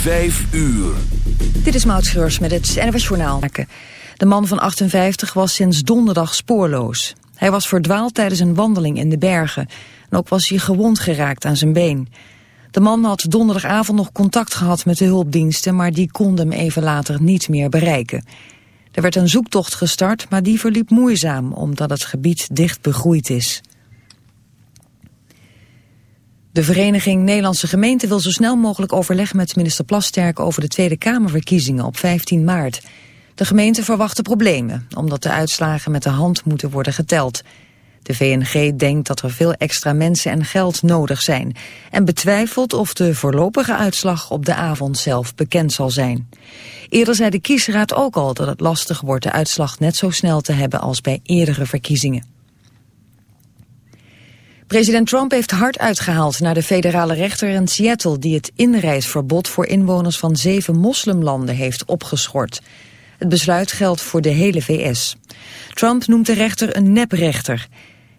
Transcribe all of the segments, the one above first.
Vijf uur. Dit is Maud met het NWS Journaal. De man van 58 was sinds donderdag spoorloos. Hij was verdwaald tijdens een wandeling in de bergen. En ook was hij gewond geraakt aan zijn been. De man had donderdagavond nog contact gehad met de hulpdiensten... maar die konden hem even later niet meer bereiken. Er werd een zoektocht gestart, maar die verliep moeizaam... omdat het gebied dicht begroeid is. De Vereniging Nederlandse Gemeenten wil zo snel mogelijk overleg met minister Plasterk over de Tweede Kamerverkiezingen op 15 maart. De gemeente verwachten problemen, omdat de uitslagen met de hand moeten worden geteld. De VNG denkt dat er veel extra mensen en geld nodig zijn en betwijfelt of de voorlopige uitslag op de avond zelf bekend zal zijn. Eerder zei de kiesraad ook al dat het lastig wordt de uitslag net zo snel te hebben als bij eerdere verkiezingen. President Trump heeft hard uitgehaald naar de federale rechter in Seattle... die het inreisverbod voor inwoners van zeven moslimlanden heeft opgeschort. Het besluit geldt voor de hele VS. Trump noemt de rechter een neprechter.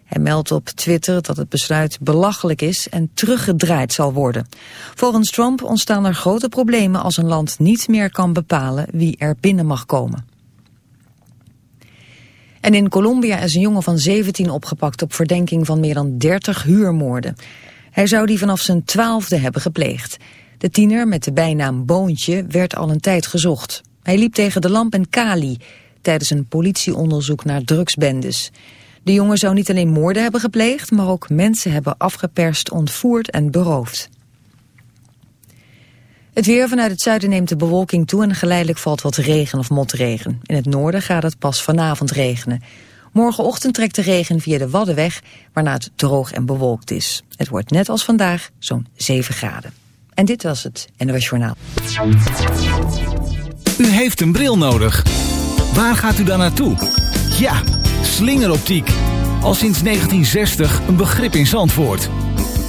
Hij meldt op Twitter dat het besluit belachelijk is en teruggedraaid zal worden. Volgens Trump ontstaan er grote problemen als een land niet meer kan bepalen wie er binnen mag komen. En in Colombia is een jongen van 17 opgepakt op verdenking van meer dan 30 huurmoorden. Hij zou die vanaf zijn twaalfde hebben gepleegd. De tiener met de bijnaam Boontje werd al een tijd gezocht. Hij liep tegen de lamp in Cali tijdens een politieonderzoek naar drugsbendes. De jongen zou niet alleen moorden hebben gepleegd, maar ook mensen hebben afgeperst, ontvoerd en beroofd. Het weer vanuit het zuiden neemt de bewolking toe en geleidelijk valt wat regen of motregen. In het noorden gaat het pas vanavond regenen. Morgenochtend trekt de regen via de Wadden weg, waarna het droog en bewolkt is. Het wordt net als vandaag zo'n 7 graden. En dit was het NOS Journaal. U heeft een bril nodig. Waar gaat u dan naartoe? Ja, slingeroptiek. Al sinds 1960 een begrip in Zandvoort.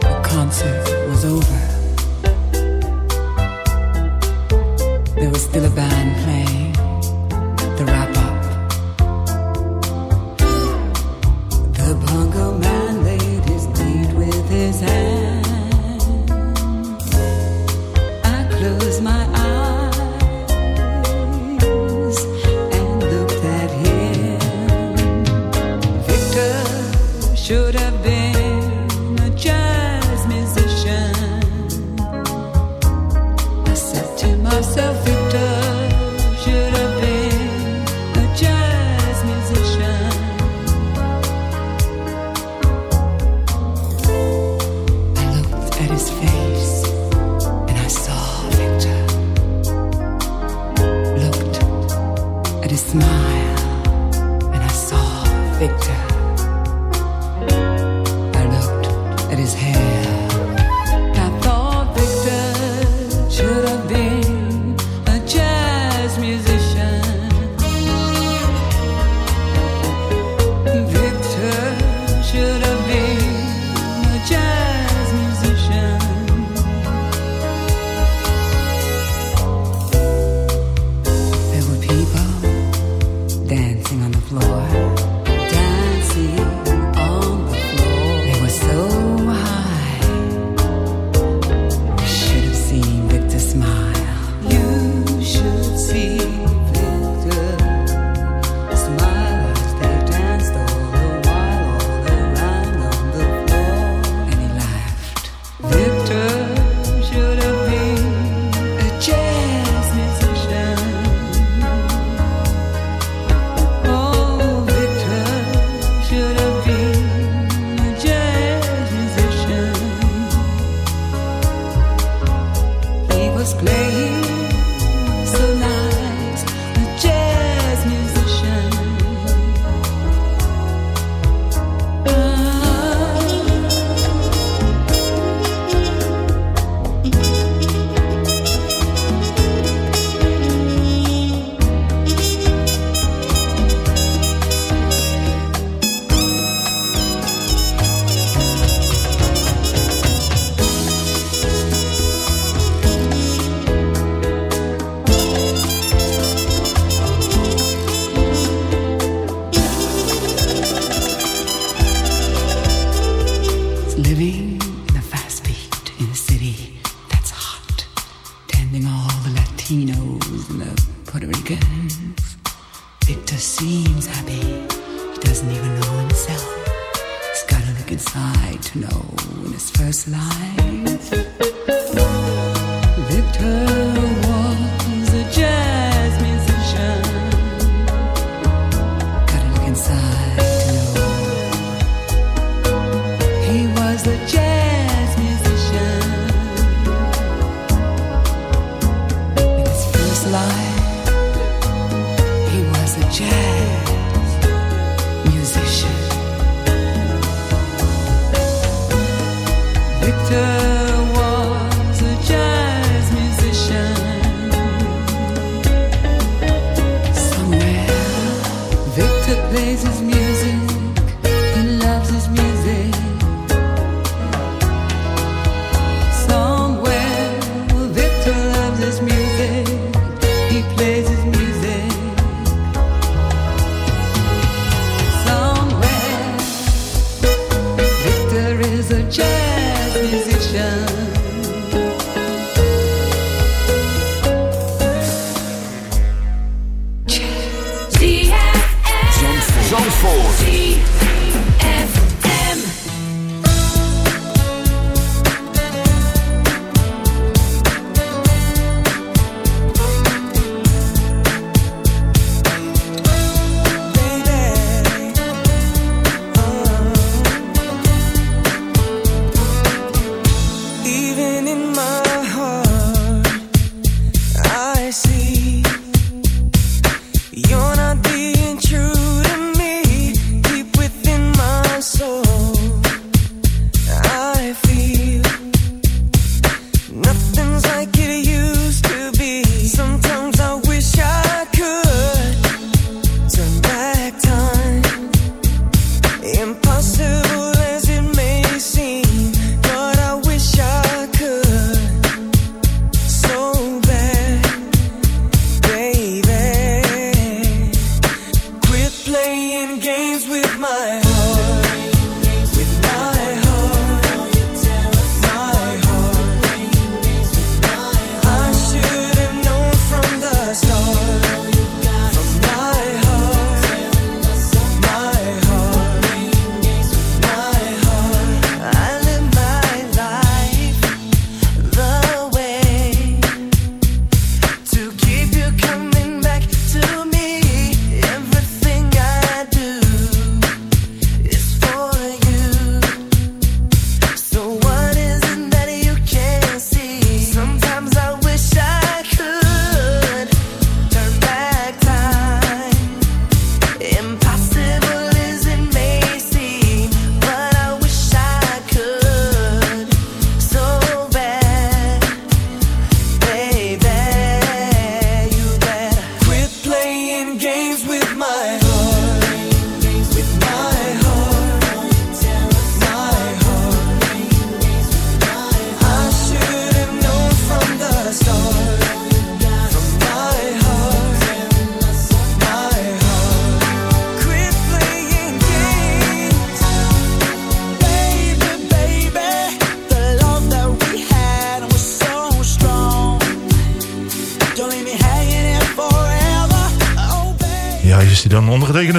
The concert was over. There was still a band playing.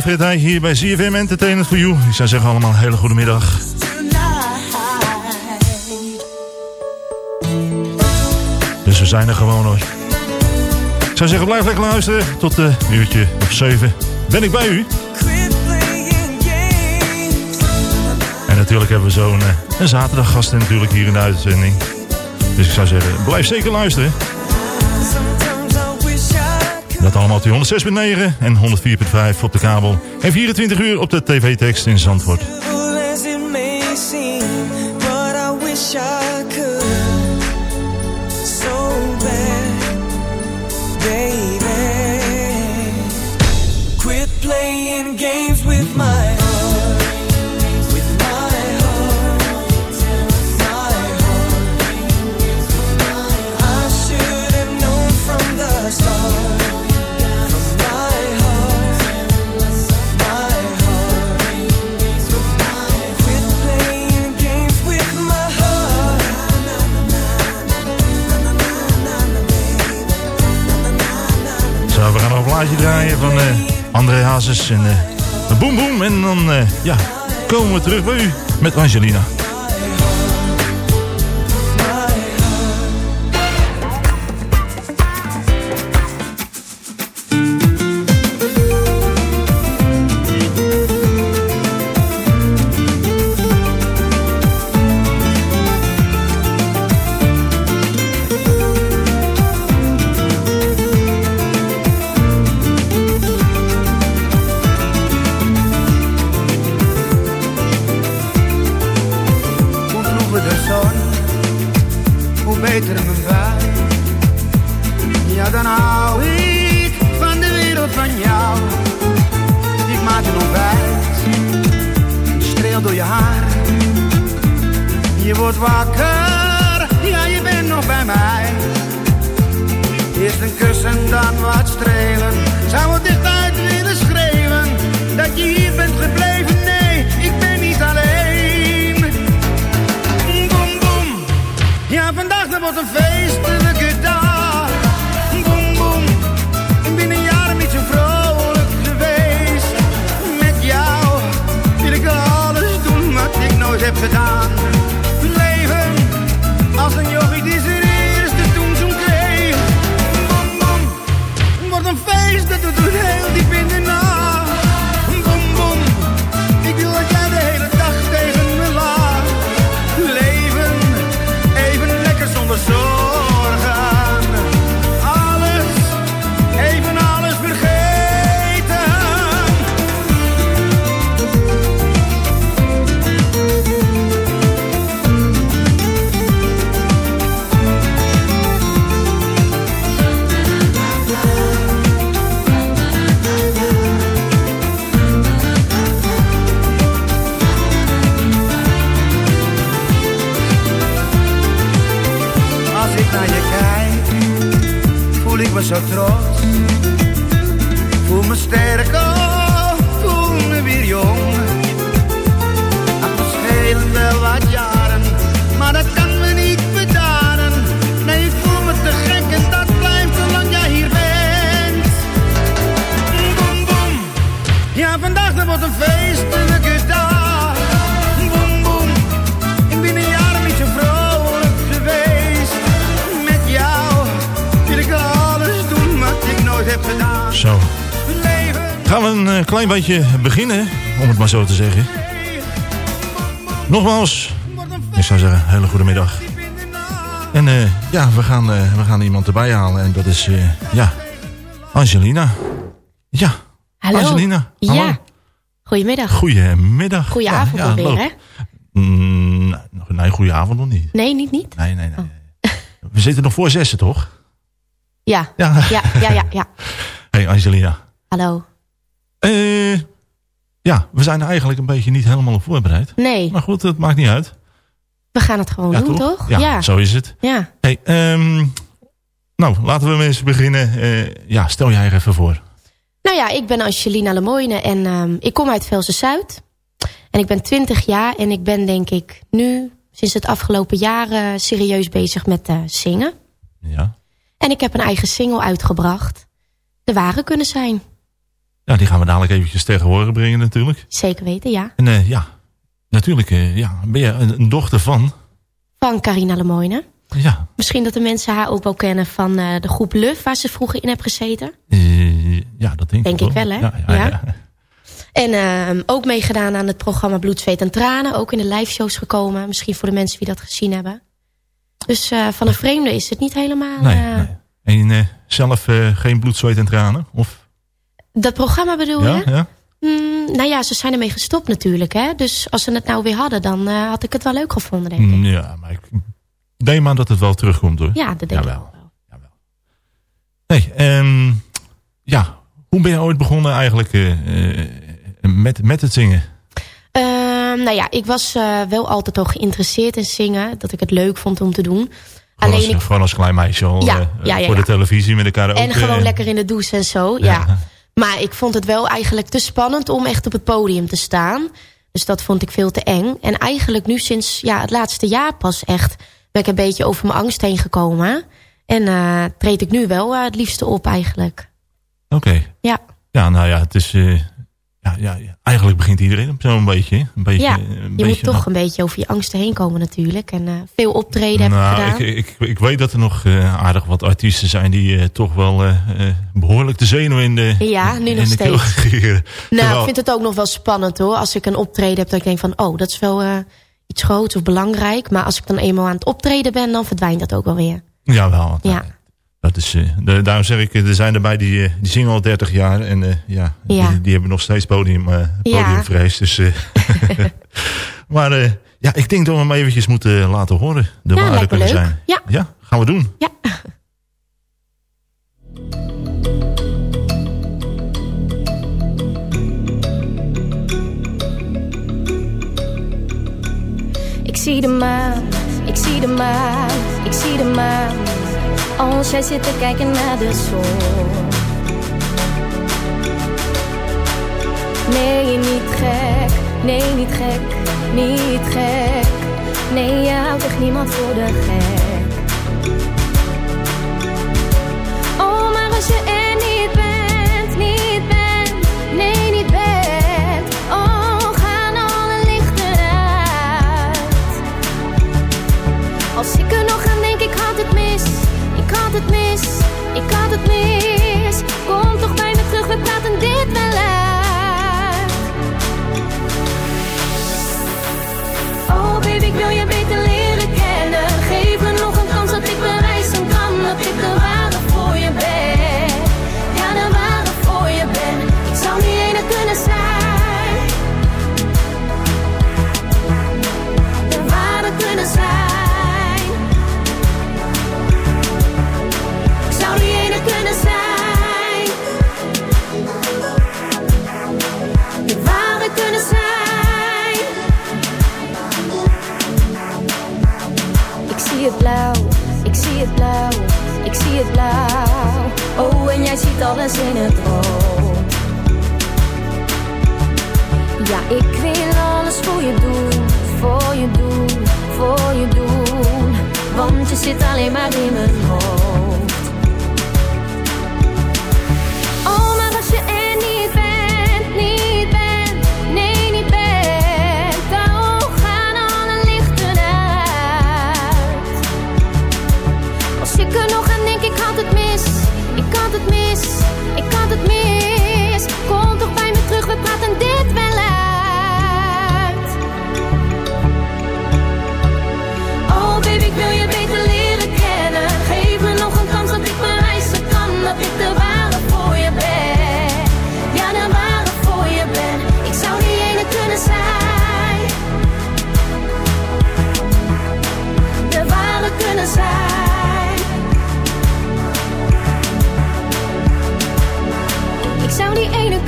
Fred Heij hier bij CFM Entertainment for You. Ik zou zeggen allemaal een hele goede middag. Dus we zijn er gewoon hoor. Ik zou zeggen blijf lekker luisteren. Tot een uurtje of zeven ben ik bij u. En natuurlijk hebben we zo'n een zaterdaggast natuurlijk hier in de uitzending. Dus ik zou zeggen, blijf zeker luisteren. Dat allemaal op die 106.9 en 104.5 op de kabel. En 24 uur op de tv-tekst in Zandvoort. En uh, Boom Boom. En dan uh, ja, komen we terug bij u met Angelina. Klein beetje beginnen, om het maar zo te zeggen. Nogmaals, ik zou zeggen, hele goede middag. En uh, ja, we gaan, uh, we gaan iemand erbij halen en dat is, uh, ja, Angelina. Ja, Hallo. Angelina. Hallo. Ja, goedemiddag. Goedemiddag. Goedenavond ja, ja, alweer, hè? Mm, nee, goedenavond nog niet. Nee, niet niet? Nee, nee, nee. Oh. We zitten nog voor zessen, toch? Ja, ja, ja, ja, ja. ja. Hey Angelina. Hallo. Uh, ja, we zijn eigenlijk een beetje niet helemaal op voorbereid. Nee. Maar goed, dat maakt niet uit. We gaan het gewoon doen, toch? Ja, zo is het. Ja. Hey, um, nou, laten we eens beginnen. Uh, ja, stel jij er even voor. Nou ja, ik ben Angelina Lemoyne en um, ik kom uit Velsen Zuid. En ik ben 20 jaar en ik ben denk ik nu sinds het afgelopen jaar serieus bezig met uh, zingen. Ja. En ik heb een eigen single uitgebracht. De ware kunnen zijn. Ja, die gaan we dadelijk eventjes tegen horen brengen natuurlijk. Zeker weten, ja. En uh, ja, natuurlijk uh, ja, ben je een, een, dochter van... Van Carina Lemoyne. Ja. Misschien dat de mensen haar ook wel kennen van uh, de groep Luf... waar ze vroeger in heeft gezeten. ja, dat denk, denk ik ik wel, hè? Ja, ja, ja. ja. En uh, ook meegedaan aan het programma Bloed, Zweet en Tranen. Ook in de live shows gekomen. Misschien voor de mensen die dat gezien hebben. Dus van een vreemde is het niet helemaal... Nee, nee. En zelf geen bloed, zweet en tranen? Of? Dat programma bedoel ja, je? Ja. Mm, nou ja, ze zijn ermee gestopt natuurlijk. Hè? Dus als ze het nou weer hadden, dan had ik het wel leuk gevonden, denk ik. Mm, ja, maar ik denk maar dat het wel terugkomt hoor. Ja, dat denk Jawel. ik wel. Jawel. Nee, um, ja. Hoe ben je ooit begonnen eigenlijk uh, met, met het zingen? Uh, nou ja, ik was wel altijd al geïnteresseerd in zingen. Dat ik het leuk vond om te doen. Gewoon, Alleen als, ik... gewoon als klein meisje al Ja, ja, ja, voor de televisie met elkaar ook. En gewoon lekker in de douche en zo, ja. Maar ik vond het wel eigenlijk te spannend om echt op het podium te staan. Dus dat vond ik veel te eng. En eigenlijk nu sinds ja, het laatste jaar pas echt... ben ik een beetje over mijn angst heen gekomen. En uh, treed ik nu wel uh, het liefste op eigenlijk. Oké. Okay. Ja. Ja, nou ja, het is... Uh, ja, ja, eigenlijk begint iedereen op zo'n beetje. Een beetje ja, een je beetje, moet toch een beetje over je angsten heen komen natuurlijk. En uh, veel optreden heb nou, ik gedaan. Ik, ik, ik weet dat er nog uh, aardig wat artiesten zijn die uh, toch wel behoorlijk de zenuwen in de Ja, nu nog steeds. Nou, ik vind het ook nog wel spannend hoor. Als ik een optreden heb, dat ik denk van... oh, dat is wel iets groots of belangrijk. Maar als ik dan eenmaal aan het optreden ben, dan verdwijnt dat ook wel weer. Jawel. Ja. Dat is, uh, de, daarom zeg ik, er zijn erbij die, uh, die zingen al 30 jaar. En uh, ja, ja. Die, die, hebben nog steeds podium, podiumvrees. Ja. Dus, maar ja, ik denk dat we hem eventjes moeten laten horen. De ja, waarde kunnen leuk. zijn. Ja. ja, gaan we doen. Ja. Ik zie de maan, ik zie de maan, ik zie de maan. Als jij zit te kijken naar de zon. Nee, niet gek, nee, niet gek, niet gek. Nee, je houdt echt niemand voor de gek. Het mis, ik had het mis. Kom toch bij me terug, we praten dit wel uit. Oh, en jij ziet alles in het rood. Ja, ik wil alles voor je doen, voor je doen, voor je doen. Want je zit alleen maar in mijn hoofd. Mis. Kom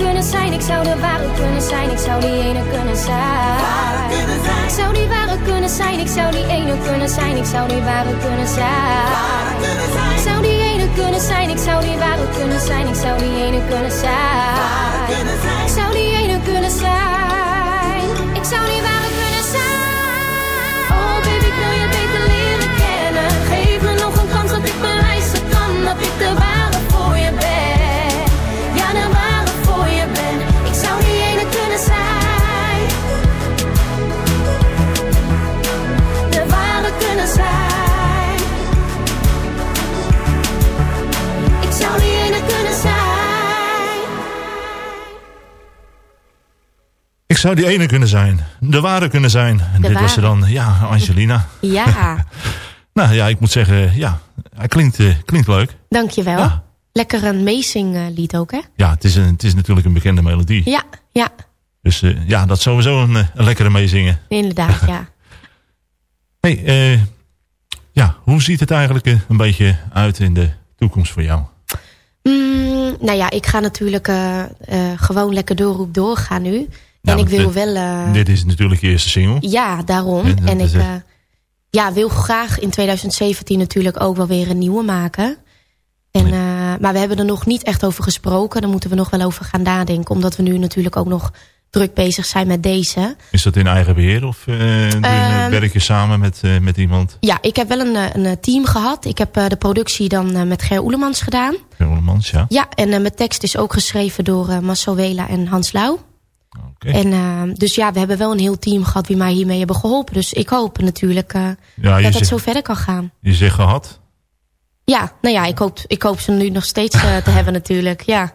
kunnen zijn, ik zou de ware kunnen zijn, ik zou die ene kunnen zijn. Ik zou die ware kunnen zijn, ik zou die ene kunnen zijn, ik zou die ware kunnen zijn. Ik zou die ene kunnen zijn, ik zou die ware kunnen zijn, ik zou die ene kunnen zijn. Ik zou die ene kunnen zijn, Ik zou die ene kunnen zijn. De ware kunnen zijn. En De dit was er ware. dan, ja, Angelina. Ja, Nou ja, ik moet zeggen, ja, hij klinkt, eh, klinkt leuk. dankjewel. Ja. Lekker een amazing eh, lied ook, hè? Ja, het is, een, het is natuurlijk een bekende melodie. Ja, ja, Dus eh, ja, dat is sowieso een, een lekkere meezingen. inderdaad, ja. Hey, eh, ja, hoe ziet het eigenlijk een beetje uit in de toekomst voor jou? Mm, nou ja, ik ga natuurlijk gewoon lekker doorroep doorgaan nu. Nou, en ik wil dit- wel... eh, Dit is natuurlijk je eerste single. Ja, daarom. Ja, en ik eh, ja, wil graag in 2017 natuurlijk ook wel weer een nieuwe maken. En, Nee. eh, maar we hebben er nog niet echt over gesproken. Daar moeten we nog wel over gaan nadenken. Omdat we nu natuurlijk ook nog druk bezig zijn met deze. Is dat in eigen beheer of doe je, Ehm, werk je samen met, met iemand? Ja, ik heb wel een, een team gehad. Ik heb de productie dan met Ger Oelemans gedaan. Mans, ja. Ja, en mijn tekst is ook geschreven door Marcel Wela en Hans Lauw. En, eh, dus ja, we hebben wel een heel team gehad die mij hiermee hebben geholpen. Dus ik hoop natuurlijk eh, Ja, dat het zo verder kan gaan. je zegt gehad. Ja, nou ja, ik hoop, ik hoop ze nu nog steeds eh, te hebben natuurlijk. Ja.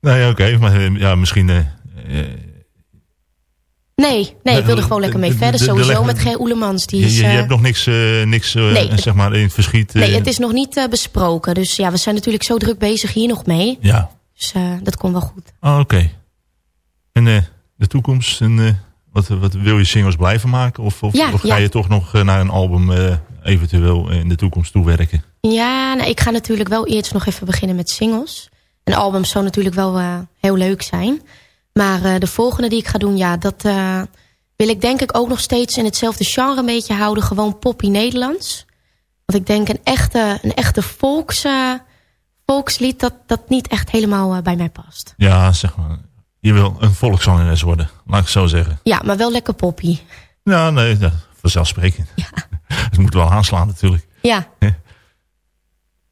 Nee, oké, maar eh, ja, misschien... Nee, nee, ik wil er De- gewoon lekker mee de- verder. de- de Sowieso met Ger Oelemans. Die je, is, je, je hebt nog niks, niks Nee, zeg maar, in het verschiet. nee, het is nog niet besproken. Dus ja, we zijn natuurlijk zo druk bezig hier nog mee. Ja, Dus dat komt wel goed. oh, oké. En de toekomst, en, eh, wat, wat wil je singles blijven maken? Of, of, Ja, of ga ja. je toch nog eh, naar een album eh, eventueel in de toekomst toewerken? Ja, nou, ik ga natuurlijk wel eerst nog even beginnen met singles. Een album zou natuurlijk wel heel leuk zijn. Maar de volgende die ik ga doen, ja, dat wil ik denk ik ook nog steeds in hetzelfde genre een beetje houden. Gewoon poppy Nederlands. Want ik denk een echte, een echte volks, volkslied, dat, dat niet echt helemaal bij mij past. Ja, zeg maar. Je wil een volkszangeres worden, laat ik het zo zeggen. Ja, maar wel lekker poppy. Ja, nee, dat, vanzelfsprekend. Het moet wel aanslaan natuurlijk. Ja,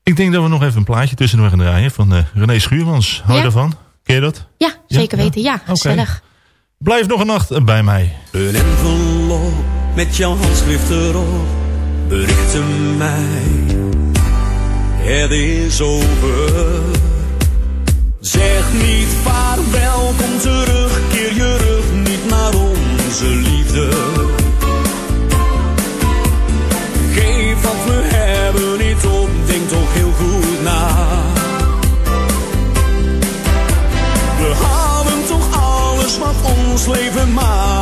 Ik denk dat we nog even een plaatje tussendoor gaan draaien van eh, René Schuurmans. Hou je Ja. daarvan? Ken je dat? ja zeker ja? weten. Ja, gezellig. Blijf nog een nacht bij mij. Een envelop met jouw handschrift erop berichtte mij. Het is over. Zeg niet vaarwel, kom terug, keer je rug niet naar onze liefde. Geef wat we hebben niet op, denk toch heel goed na. We hadden toch alles wat ons leven maar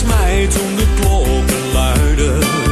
smaakt mij toen de klokken luiden.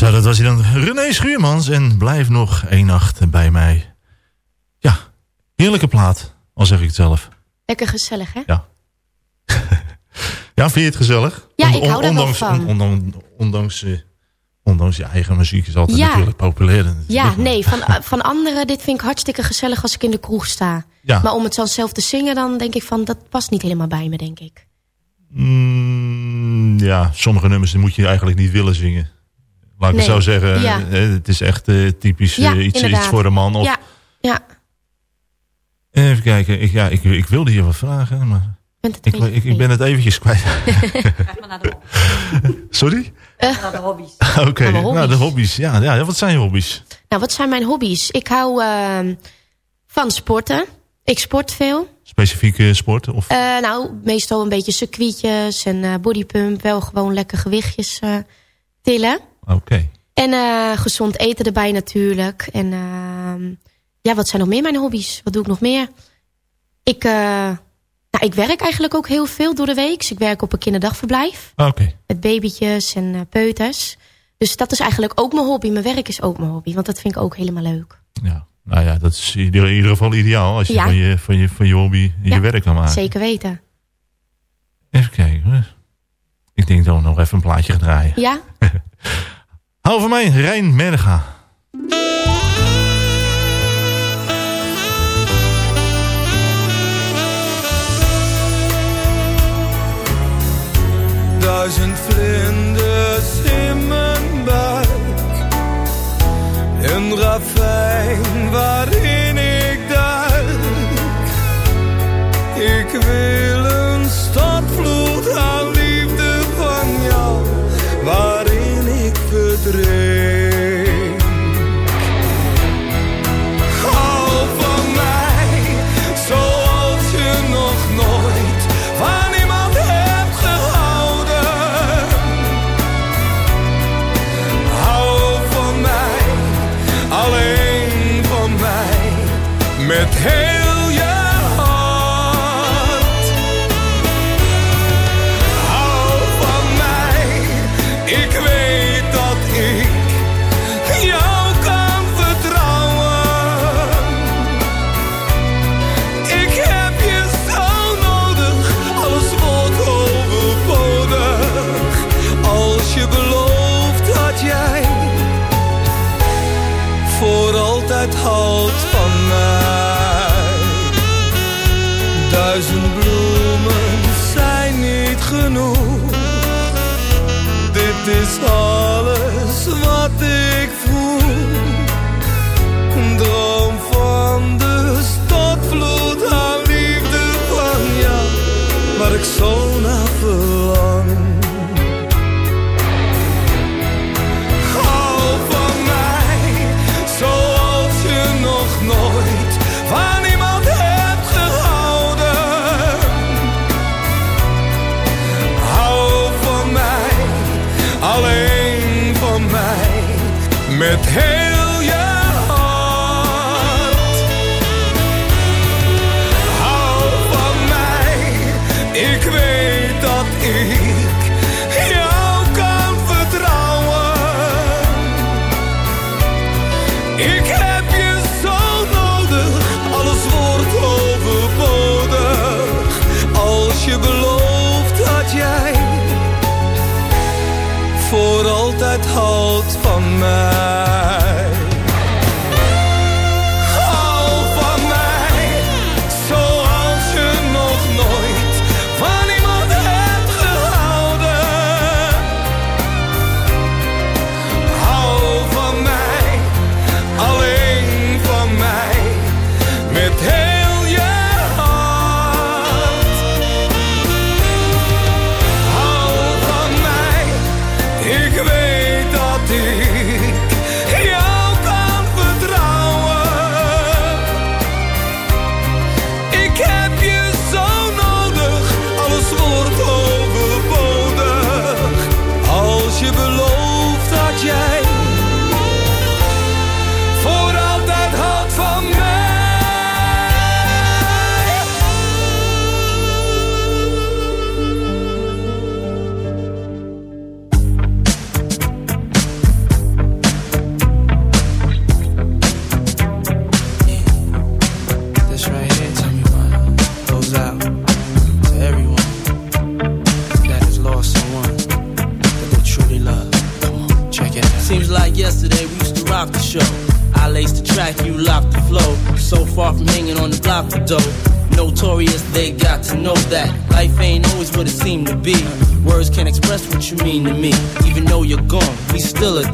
René Schuurmans en blijf nog één nacht bij mij. Ja, heerlijke plaat, al zeg ik het zelf. Lekker gezellig, hè? Ja. ja, vind je het gezellig? Ja, ik hou daar wel ondanks, van. on- ondanks, ondanks, eh, ondanks je eigen muziek is altijd Ja. natuurlijk populair. Dat Ja, nee, van, eh, van anderen, dit vind ik hartstikke gezellig als ik in de kroeg sta. Ja. Maar om het dan zelf te zingen, dan denk ik van, dat past niet helemaal bij me, denk ik. Mm, ja, sommige nummers moet je eigenlijk niet willen zingen. Laat ik Nee, zo zeggen. ja. eh, Het is echt eh, typisch Ja, eh, iets, iets voor een man. Of, Ja, ja, Even kijken. Ik, ja, ik, ik wilde hier wat vragen, maar het ik, ben het eventjes kwijt. Sorry? Naar de hobby's. Oké, Naar de nou de hobby's. Ja, ja, wat zijn je hobby's? Nou, wat zijn mijn hobby's? Ik hou ehm, van sporten. Ik sport veel. Specifieke sport? Of, Eh, nou, meestal een beetje circuitjes en eh, bodypump. Wel gewoon lekker gewichtjes eh, tillen. Oké. En eh, gezond eten erbij natuurlijk. En ehm, ja, wat zijn nog meer mijn hobby's? Wat doe ik nog meer? Ik, eh, nou, ik werk eigenlijk ook heel veel door de week. Dus ik werk op een kinderdagverblijf. Oké. Met babytjes en eh, peuters. Dus dat is eigenlijk ook mijn hobby. Mijn werk is ook mijn hobby. Want dat vind ik ook helemaal leuk. Ja. Nou ja, dat is in ieder, in ieder geval ideaal als je, Ja. van, je, van, je van je hobby je Ja, werk kan maken. Zeker weten. Even kijken. Ik denk dat we nog even een plaatje gaan draaien. Ja? Hou van mij, Rijn Merga. Duizend vlinders in mijn buik. Een ravijn waarin ik duik. Ik wil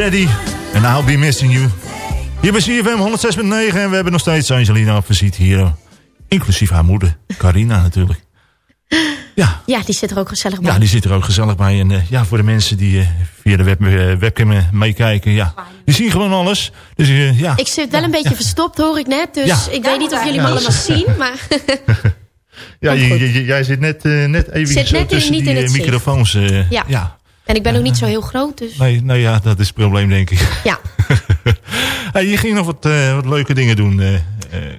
Daddy. En I'll Be Missing You. Hier bij CFM 106.9. En we hebben nog steeds Angelina op visite hier. Inclusief haar moeder. Carina natuurlijk. Ja, Ja, die zit er ook gezellig bij. ja, die zit er ook gezellig bij. En eh, ja, voor de mensen die eh, via de web, eh, webcam meekijken. Ja, die zien gewoon alles. Dus ja. Ik zit wel een beetje verstopt, hoor ik net. Dus Ja. ik weet niet of jullie me allemaal zien. Maar ja jij zit net, net even Zit zo net in- tussen niet die in het zicht. microfoons. Ja. En ik ben ook niet zo heel groot, dus Nee, nou ja, dat is het probleem denk ik. ja. hey, je ging nog wat, eh, wat leuke dingen doen eh, eh,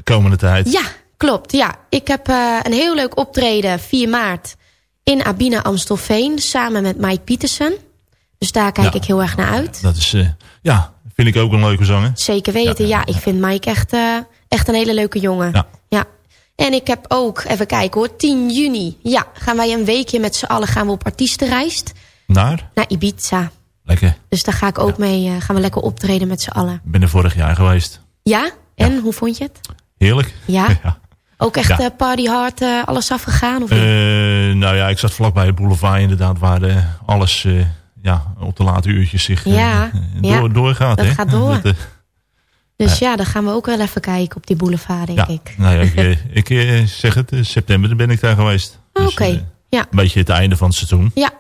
komende tijd. Ja, klopt. Ja. Ik heb een heel leuk optreden 4 maart in Abina Amstelveen samen met Mike Pietersen. Dus daar kijk Ja. ik heel erg naar uit. Dat is, ja, vind ik ook een leuke zanger. Zeker weten. Ja, ik vind Mike echt, echt een hele leuke jongen. Ja. ja. En ik heb ook, even kijken hoor, 10 juni. Ja, gaan wij een weekje met z'n allen gaan we op artiestenreis Naar? naar Ibiza. Lekker. Dus daar ga ik ook mee, eh, gaan we lekker optreden met z'n allen. Ik ben er vorig jaar geweest. Ja? En, hoe vond je het? Heerlijk. Ja? ja. Ook echt Ja. eh, party hard, eh, alles afgegaan? Of nou ja, ik zat vlakbij het boulevard inderdaad, waar alles ja, op de late uurtjes zich Ja, door, doorgaat. Dat hè? gaat door. Dat, dus ja, dan gaan we ook wel even kijken op die boulevard, denk ja, ik. nou ja, ik, ik zeg het, september ben ik daar geweest. Ah, Dus, Oké, eh, ja. Een beetje het einde van het seizoen. Ja,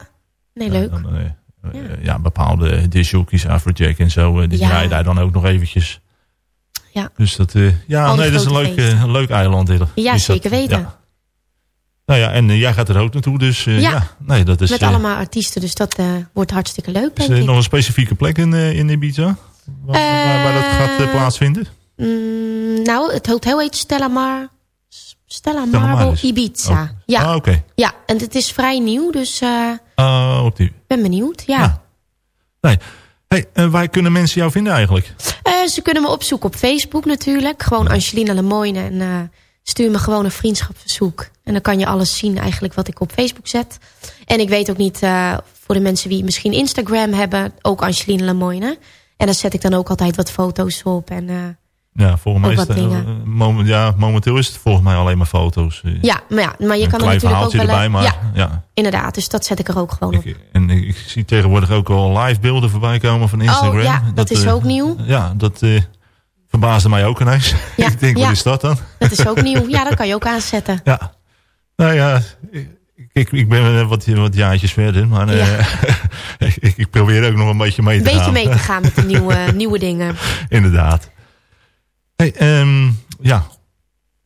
Nee, leuk. Dan, eh, eh, ja. bepaalde discjockeys, Afrojack en zo. eh, die Ja. draaien daar dan ook nog eventjes. Ja. Dus dat, eh, ja, Al nee, dat is een leuk, eh, een leuk eiland. Ja, Is dat- zeker weten. ja. Nou ja, en eh, jij gaat er ook naartoe, dus eh, ja. Ja. Nee, dat is, Met eh, allemaal artiesten, dus dat eh, wordt hartstikke leuk, is er nog een specifieke plek in, eh, in Ibiza? Waar, waar, waar dat gaat eh, Eh, plaatsvinden? Mm, nou, het hotel heet Stella Mar... Stella Marble. Ibiza. Oh. Ja. Ah, ja, en het is vrij nieuw, dus ik Ah, op die. ben benieuwd. Ja. Ja. Nee. Hey, eh, waar kunnen mensen jou vinden eigenlijk? Eh, ze kunnen me opzoeken op Facebook natuurlijk. Gewoon Angelina Lemoyne. En eh, stuur me gewoon een vriendschapsverzoek. En dan kan je alles zien eigenlijk wat ik op Facebook zet. En ik weet ook niet, voor de mensen die misschien Instagram hebben... ook Angelina Lemoyne. En daar zet ik dan ook altijd wat foto's op. En Ja, volgens mij is het, eh, moment, ja, momenteel is het volgens mij alleen maar foto's. eh. ja, maar, ja, maar je een kan er natuurlijk ook wel... erbij, maar ja, ja. inderdaad. Dus dat zet ik er ook gewoon op. Ik, en ik, ik zie tegenwoordig ook al live beelden voorbij komen van Instagram. Oh ja, dat is eh, ook nieuw. Ja, dat eh, verbaasde mij ook ineens. Ja, ik denk, ja. wat is dat dan? Dat is ook nieuw. Ja, dat kan je ook aanzetten. Ja. Nou ja, ik, ik ben eh, wat, wat jaartjes verder, maar eh, ik, ik probeer ook nog een beetje mee Een te beetje gaan. mee te gaan met de nieuwe, nieuwe dingen. Inderdaad. Hey, ehm, ja.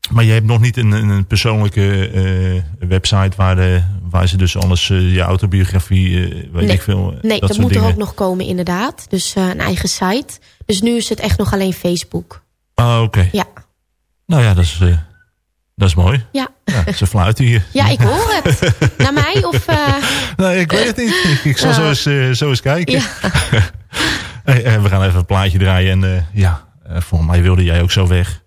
Maar je hebt nog niet een, een persoonlijke eh, website waar, de, waar ze dus alles, eh, je autobiografie, eh, weet Nee. ik veel. eh, Nee, dat, moet dingen. er ook nog komen inderdaad. Dus eh, een eigen site. Dus nu is het echt nog alleen Facebook. Ah, oké. Ja. Nou ja, dat is, eh, dat is mooi. Ja. Ja, ze fluiten hier. Ja, ik hoor het. Naar mij of... eh, Nee, ik weet het niet. Ik, zal zo, eens, eh, zo eens kijken. Ja. hey, eh, we gaan even een plaatje draaien. En eh, ja, eh, volgens mij wilde jij ook zo weg.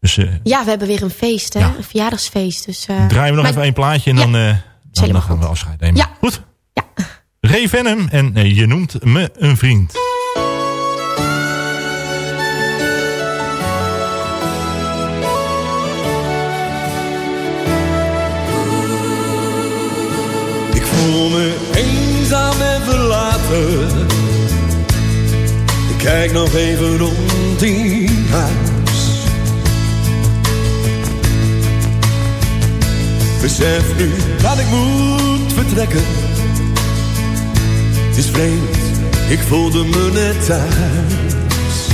Dus eh, ja, we hebben weer een feest, hè? Ja. Een verjaardagsfeest. Dus, eh, draaien we nog maar- even één plaatje en dan, eh, dan, dan gaan we afscheid nemen. Ja. Goed? Ja. Ray Venom en eh, je noemt me een vriend. Ik voel me eenzaam en verlaten. Kijk nog even rond in huis. Besef nu dat ik moet vertrekken. Het is vreemd, ik voelde me net thuis.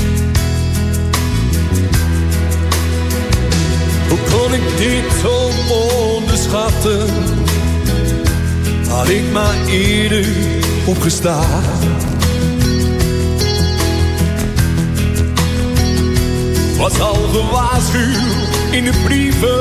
Hoe kon ik dit zo onderschatten? had ik maar eerder opgestaan. Gewaarschuwd in de brieven,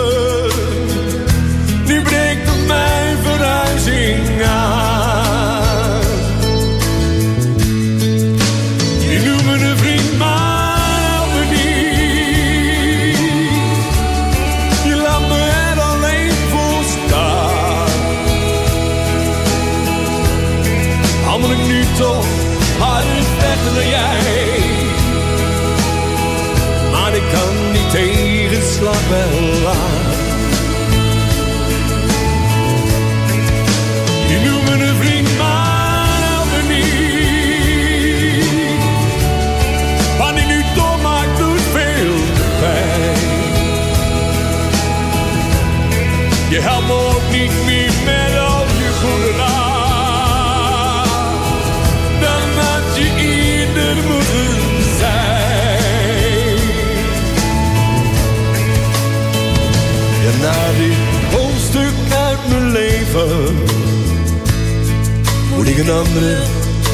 moet ik een andere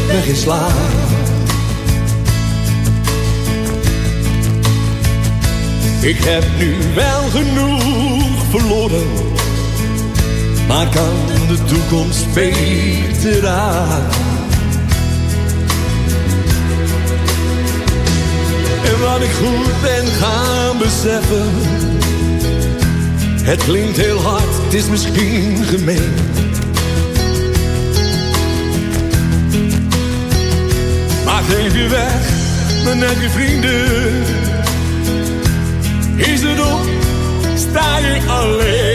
weg inslaan. Ik heb nu wel genoeg verloren, maar kan de toekomst beter aan. En wat ik goed ben gaan beseffen, het klinkt heel hard, het is misschien gemeen. Geef je weg, dan heb je vrienden. Is het op, sta je alleen.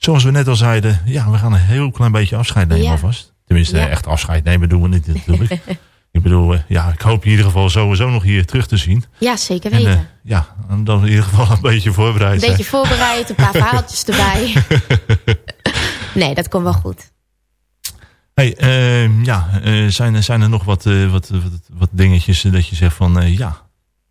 Zoals we net al zeiden. Ja, we gaan een heel klein beetje afscheid nemen Ja. alvast. Tenminste, Ja. echt afscheid nemen doen we niet natuurlijk. ik bedoel, eh, ja, ik hoop je in ieder geval sowieso nog hier terug te zien. Ja, zeker En weten. eh, ja, en dan in ieder geval een beetje voorbereid Een zijn. beetje voorbereid, een paar verhaaltjes erbij. nee, dat komt wel goed. Hey, eh, ja, eh, zijn, er- zijn er nog wat, eh, wat, wat, wat dingetjes dat je zegt van, eh, ja,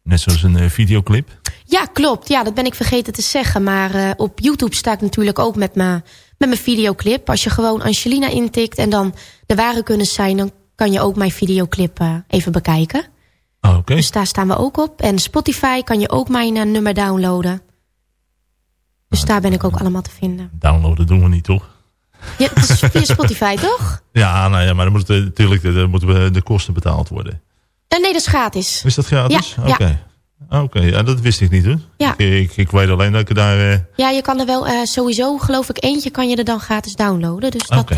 net zoals een eh, videoclip? Ja, klopt. Ja, dat ben ik vergeten te zeggen. Maar eh, op YouTube sta ik natuurlijk ook met mijn met mijn videoclip. Als je gewoon Angelina intikt en dan de ware kunnen zijn... dan kan je ook mijn videoclip eh, even bekijken. Oh, Oké. Dus daar staan we ook op. En Spotify kan je ook mijn eh, nummer downloaden. Dus daar ben ik ook allemaal te vinden. Downloaden doen we niet, toch? Ja, het is via Spotify, toch? Ja, nou ja, maar dan moet het, eh, natuurlijk dan moeten we de kosten betaald worden. Nee, dat is gratis. Is dat gratis? Ja, ja. Oké. Oké, ja, dat wist ik niet hoor. Ja. Ik, ik, ik weet alleen dat ik daar... eh, Ja, je kan er wel eh, sowieso, geloof ik, eentje kan je er dan gratis downloaden. Dus dat... Eh,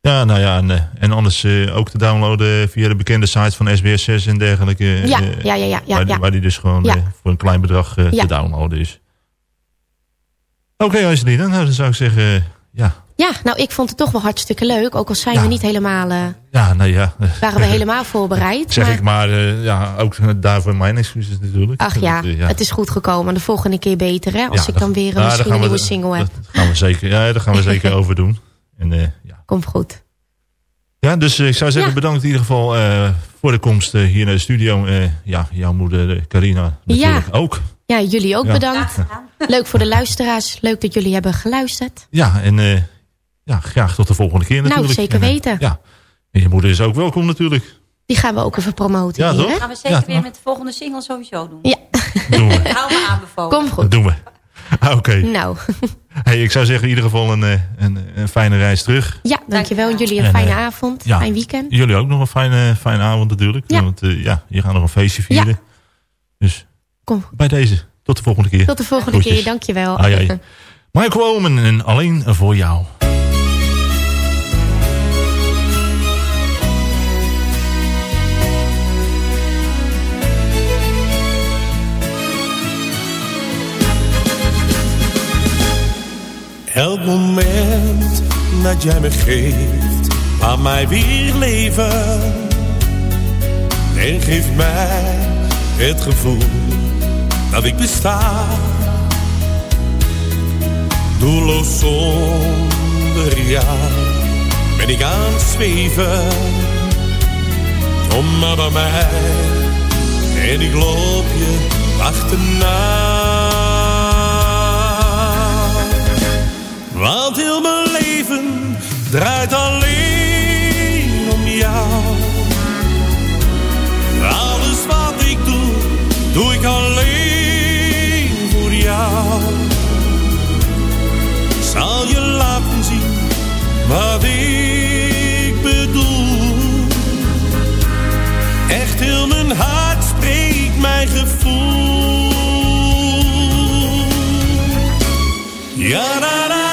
ja, nou ja, en, eh, en anders eh, ook te downloaden via de bekende sites van SBS6 en dergelijke. eh, Ja, eh, ja, ja, ja, ja, waar, die, ja. waar die dus gewoon eh, voor een klein bedrag eh, te downloaden is. Oké, okay, Aiselina, nou, dan zou ik zeggen, eh, ja. Ja, nou, ik vond het toch wel hartstikke leuk. Ook al zijn Ja. we niet helemaal, eh, Ja, nou ja. waren we helemaal voorbereid. zeg maar, ik maar, eh, ja, ook daarvoor mijn excuses natuurlijk. Ach ja, Dat, eh, het is goed gekomen. De volgende keer beter, hè? Als Ja, ik dan weer ja, misschien een we nieuwe single heb. Dat gaan we zeker, ja, daar gaan we zeker over doen. En, eh, ja. Komt goed. ja, dus ik zou zeggen Ja. bedankt in ieder geval eh, voor de komst hier naar de studio. Eh, ja, jouw moeder Carina natuurlijk ook. Ja, jullie ook Ja. bedankt. Leuk voor de luisteraars. Leuk dat jullie hebben geluisterd. Ja, en eh, ja, graag tot de volgende keer natuurlijk. Nou, zeker eh, weten. ja, en je moeder is ook welkom natuurlijk. Die gaan we ook even promoten Ja, hier, toch? hè? gaan we zeker Ja, weer met de volgende single sowieso doen. Ja, Doen we. Hou me aanbevolen. kom goed. Dat doen we. Ah, Oké. Nou, Hey, ik zou zeggen in ieder geval een, eh, een, een fijne reis terug. ja, dankjewel. En jullie een En, fijne eh, avond, ja. fijn weekend. Jullie ook nog een fijne, fijne avond natuurlijk. Ja. Want eh, ja, je gaat nog een feestje vieren. Ja. Dus Kom. bij deze. Tot de volgende keer. Tot de volgende keer, dankjewel. Michael Omen en alleen voor jou. Elk moment dat jij me geeft aan mij weer leven. En geeft mij het gevoel dat ik besta. Doelloos zonder jou ben ik aan het zweven. Kom maar bij mij en ik loop je achterna. Want heel mijn leven draait alleen om jou. Alles wat ik doe, doe ik alleen voor jou. Zal je laten zien wat ik bedoel. Echt heel mijn hart spreekt mijn gevoel. Ja, ra,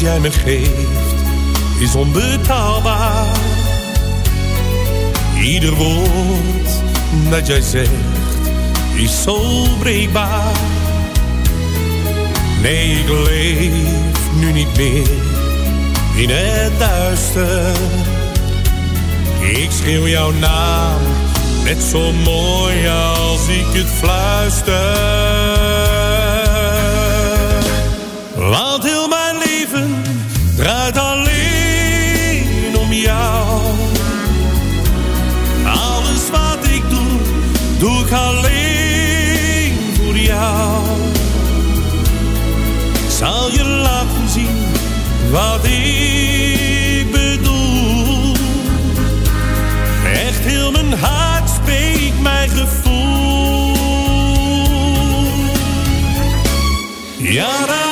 jij me geeft is onbetaalbaar. Ieder woord dat jij zegt is zo breekbaar. Nee, ik leef nu niet meer in het duister. Ik schreeuw jouw naam, net zo mooi als ik het fluister. Alleen om jou. Alles wat ik doe, doe ik alleen voor jou. Zal je laten zien wat ik bedoel. Echt heel mijn hart spreekt mijn gevoel. Ja,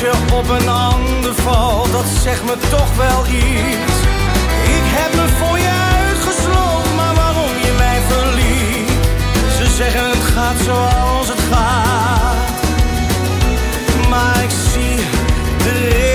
je op een ander valt, dat zegt me toch wel iets. Ik heb me voor je uitgesloten, maar waarom je mij verliet? Ze zeggen het gaat zoals het gaat, maar ik zie de reden.